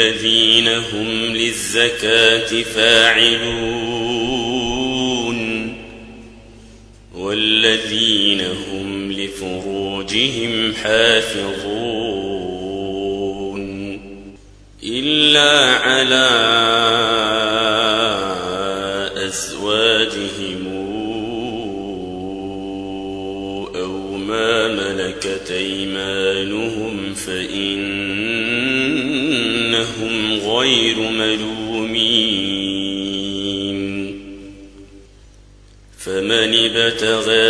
والذين هم للزكاة فاعلون والذين هم لفروجهم حافظون إلا على أزواجهم أو ما ملكت أيمانهم فإنهم غير ملومين. فمن ابتغى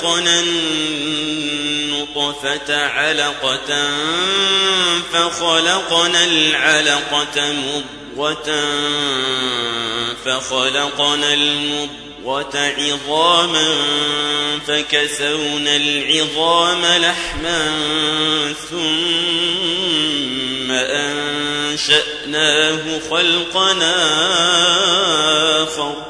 خلقنا النطفة علقة فخلقنا العلقة مضغة فخلقنا المضغة عظاما فكسونا العظام لحما ثم أنشأناه خلقنا آخر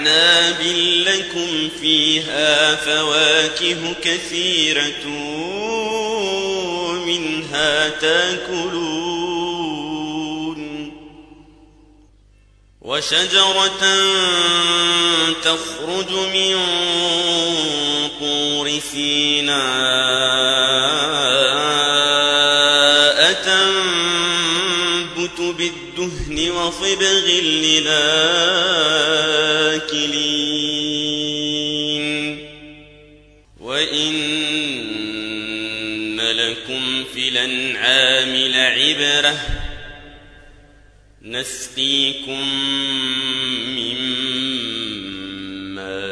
أعناب لكم فيها فواكه كثيرة منها تاكلون وشجرة تخرج من طور سيناء تنبت بالدهن وصبغ للآخر لعبرة نسقيكم مما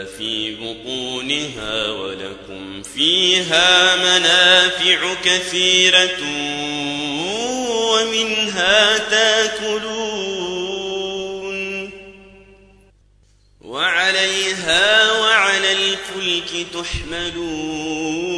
في بطونها ولكم فيها منافع كثيرة ومنها تاكلون. وعليها وعلى الفلك تحملون.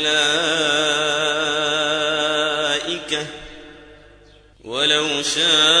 شاء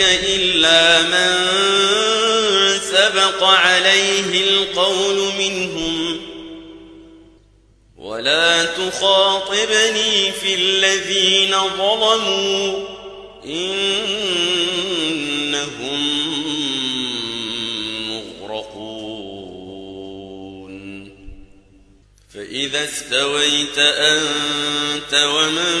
إلا من سبق عليه القول منهم ولا تخاطبني في الذين ظلموا إنهم مغرقون فإذا استويت أنت ومن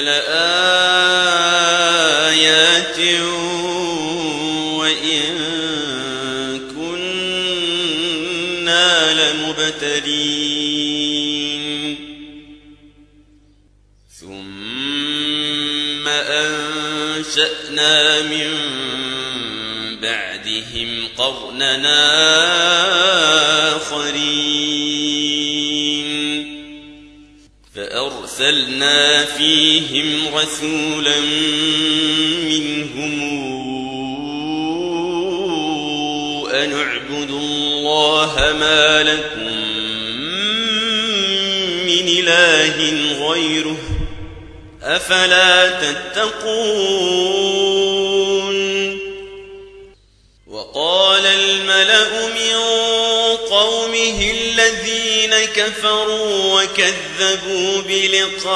لآيات وإن كنا لمبتلين. ثم أنشأنا من بعدهم قرننا آخرين. فأرسلنا فيهم رسولا منهم أن اعبدوا الله ما لكم من إله غيره أفلا تتقون وقال الملأ من قومه الذين كفروا وكذبوا بلقاء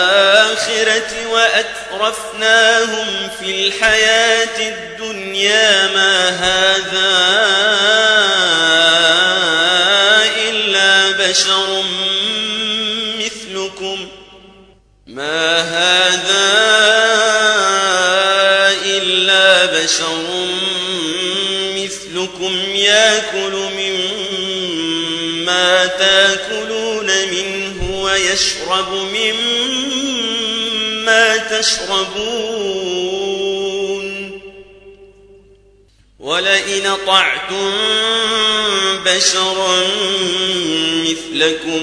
الآخرة وأترفناهم في الحياة الدنيا ما هذا إلا بشر مثلكم ما هذا إلا بشر مثلكم يأكل مما تاكلون منه ويشرب مما تشربون ولئن طعتم بشرا مثلكم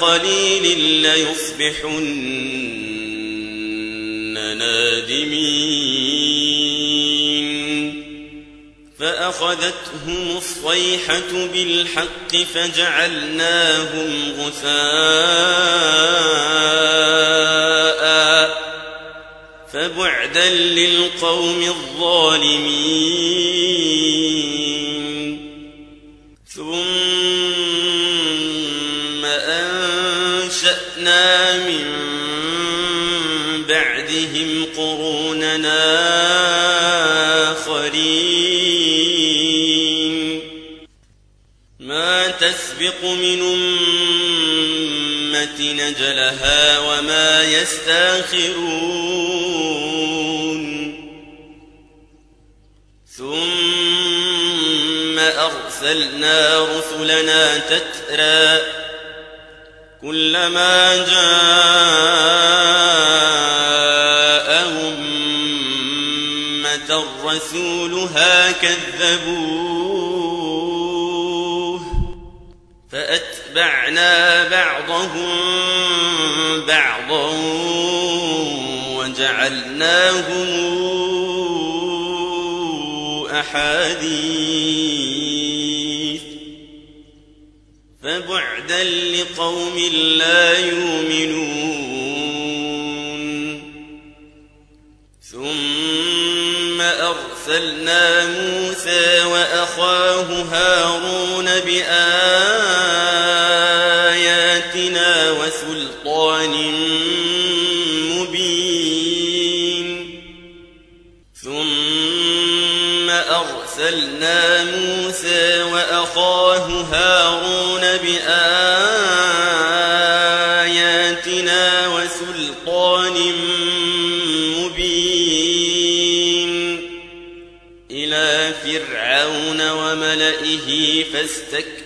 قليل ليصبحن نادمين. فأخذتهم الصيحة بالحق فجعلناهم غثاء. فبعدا للقوم الظالمين. تسبق من أمة نجلها وما يستاخرون. ثم أرسلنا رسلنا تترى كلما جاء أمة رسولها كذبوه فأتبعنا بعضهم بعضا وجعلناهم أحاديث. فبعدا لقوم لا يؤمنون. ثم أرسلنا موسى وأخاه هارون بآياتنا وسلطان مبين. ثم أرسلنا موسى وأخاه هارون بآياتنا وسلطان مبين. إلى فرعون وملئه فاستكبروا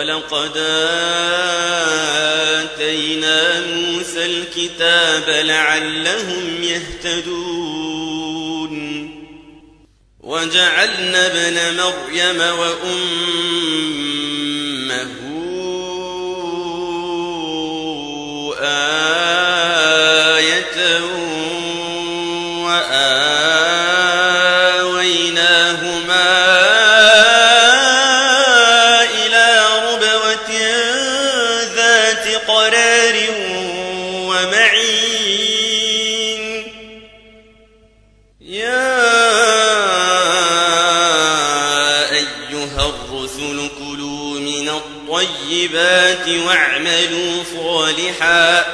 ولقد آتينا موسى الكتاب لعلهم يهتدون. وجعلنا ابن مريم وأمه صالحا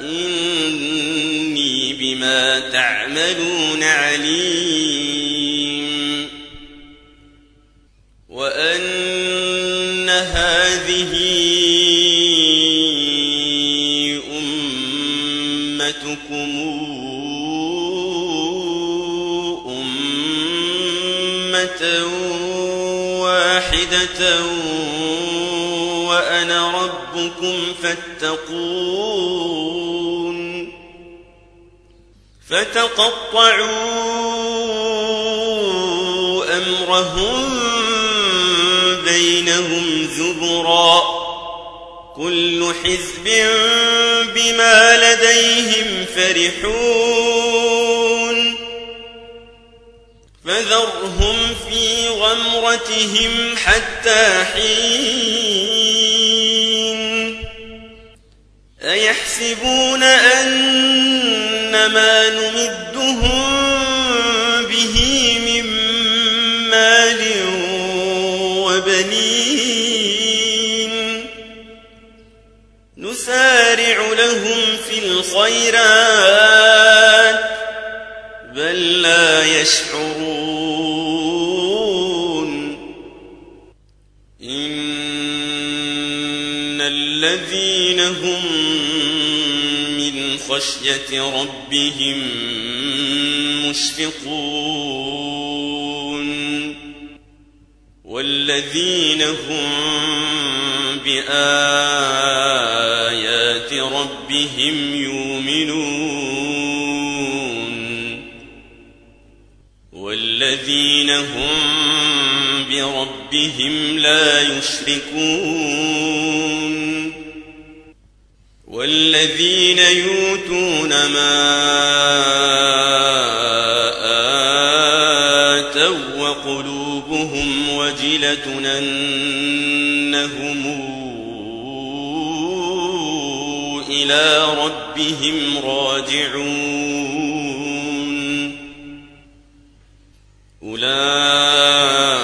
إني بما تعملون عليم وأن هذه أمتكم أمة واحدة ربكم فاتقون فتقطعوا أمرهم بينهم زبرا كل حزب بما لديهم فرحون فذرهم في غمرتهم حتى حين أيحسبون أن ما نمدهم به من مال وبنين. نسارع لهم في الخيرات بل لا يشعرون ربهم مشفقون والذين هم بآيات ربهم يؤمنون والذين هم بربهم لا يشركون والذين يؤتون ما آتوا وقلوبهم وجلة أنهم إلى ربهم راجعون. أولئك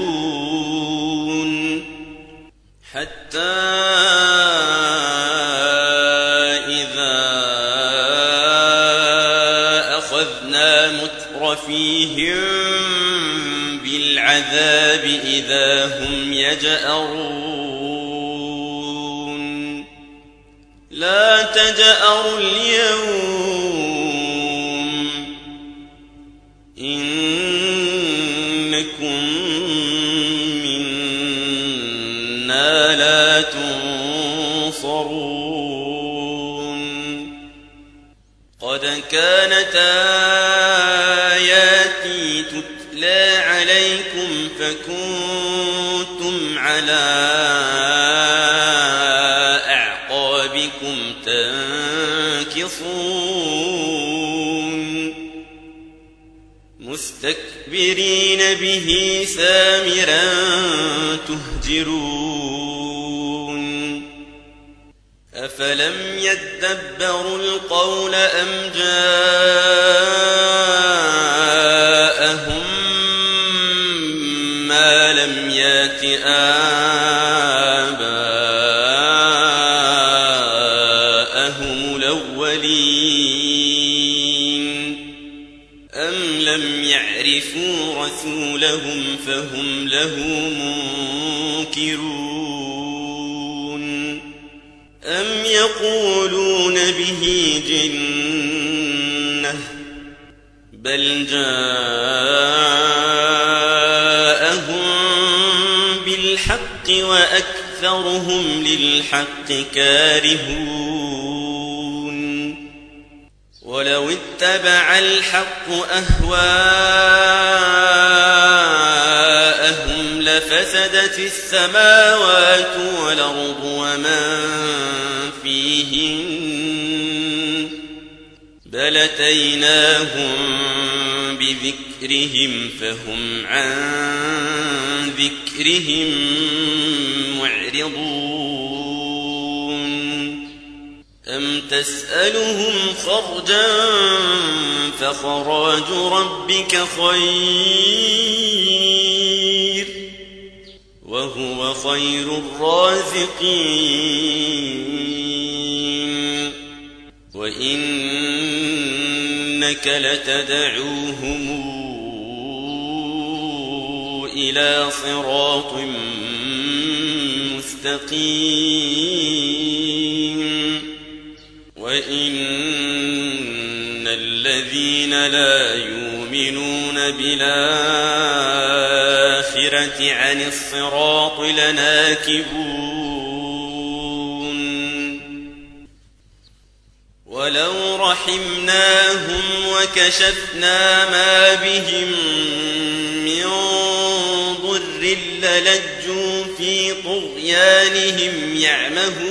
إذا هم يجأرون. لا تجأروا اليوم مستكبرين به سامرا تهجرون. أفلم يدبروا القول أم جاءهم رسولهم فهم له منكرون. أم يقولون به جنة؟ بل جاءهم بالحق وأكثرهم للحق كارهون. ولو اتبع الحق أهواءهم لفسدت السماوات والأرض ومن فيهن بل أتيناهم بذكرهم فهم عن ذكرهم معرضون أم تسألهم خرجا فخراج ربك خير وهو خير الرازقين. وإنك لتدعوهم إلى صراط مستقيم. وإن الذين لا يؤمنون بالآخرة عن الصراط لناكبون. ولو رحمناهم وكشفنا ما بهم من ضر للجوا في طغيانهم يعمهون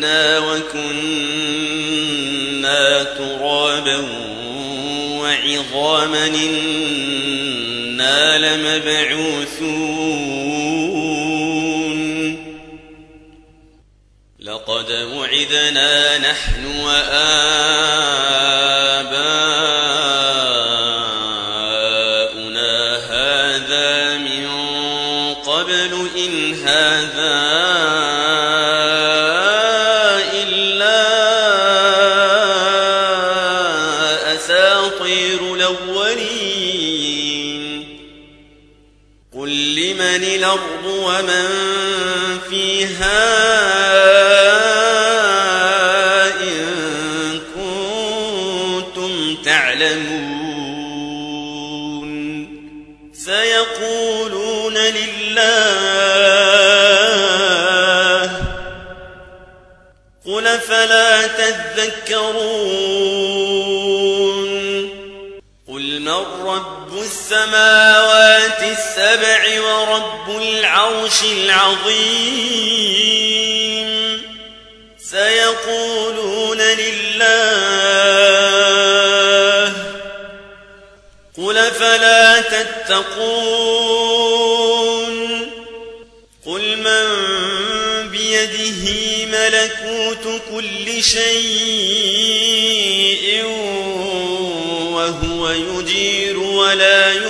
متنا وكنا ترابا وعظاما إنا لمبعوثون. لقد وعدنا نحن وآباؤنا هذا ومن فيها إن كنتم تعلمون. سيقولون لله قل أفلا تذكرون؟ السبع ورب العرش العظيم. سيقولون لله قل فلا تتقون؟ قل من بيده ملكوت كل شيء وهو يجير ولا يجار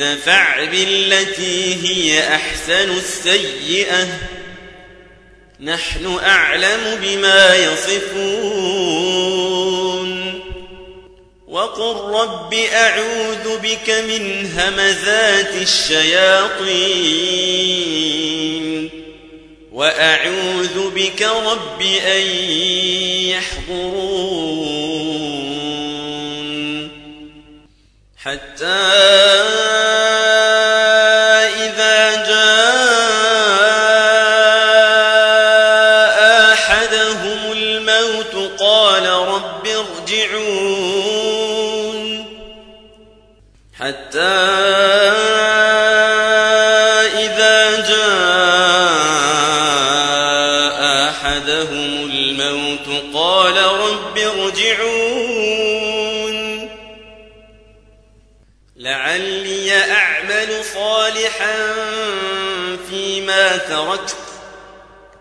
ادفع بالتي هي أحسن السيئة. نحن أعلم بما يصفون. وقل رب أعوذ بك من همزات الشياطين. وأعوذ بك رب أن يحضرون. حتى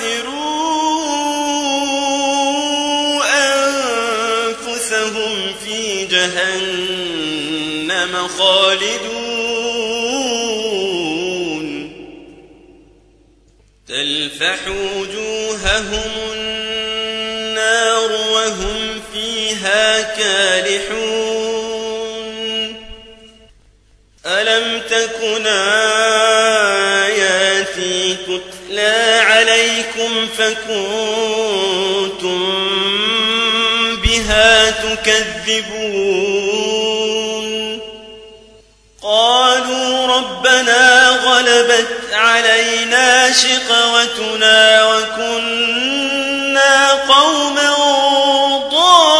خسروا أنفسهم في جهنم خالدون تلفح وجوههم النار وهم فيها كالحون ألم تكن آياتي تتلى عليهم فكنتم بها تكذبون. قالوا ربنا غلبت علينا شقوتنا وكنا قوما ضالين.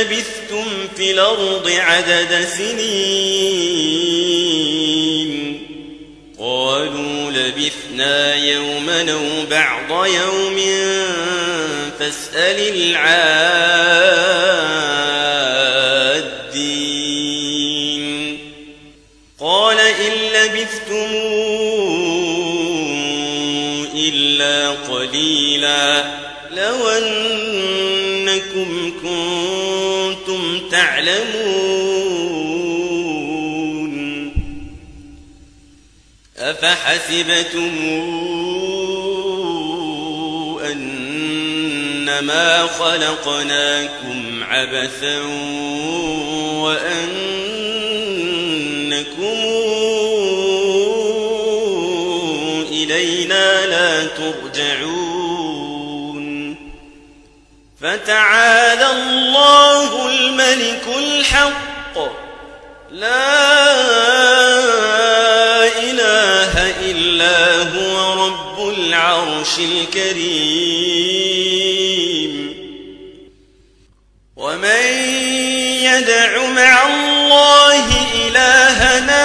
لبثتم في الأرض عدد سنين. قالوا لبثنا يوما أو بعض يوم. فاسأل العادين أفحسبتم أنما خلقناكم عبثا وأنكم إلينا لا ترجعون. فتعالى الله الملك الحق. لا العرش الكريم. ومن يدع مع الله إلهنا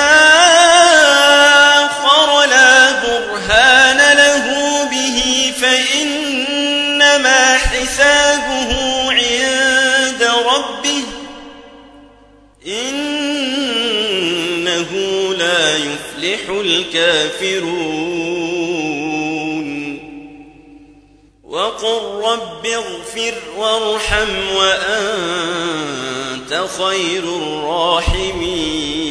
آخر لا برهان له به فإنما حسابه عند ربه. إنه لا يفلح الكافرون. رب اغفر وارحم وأنت خير الراحمين.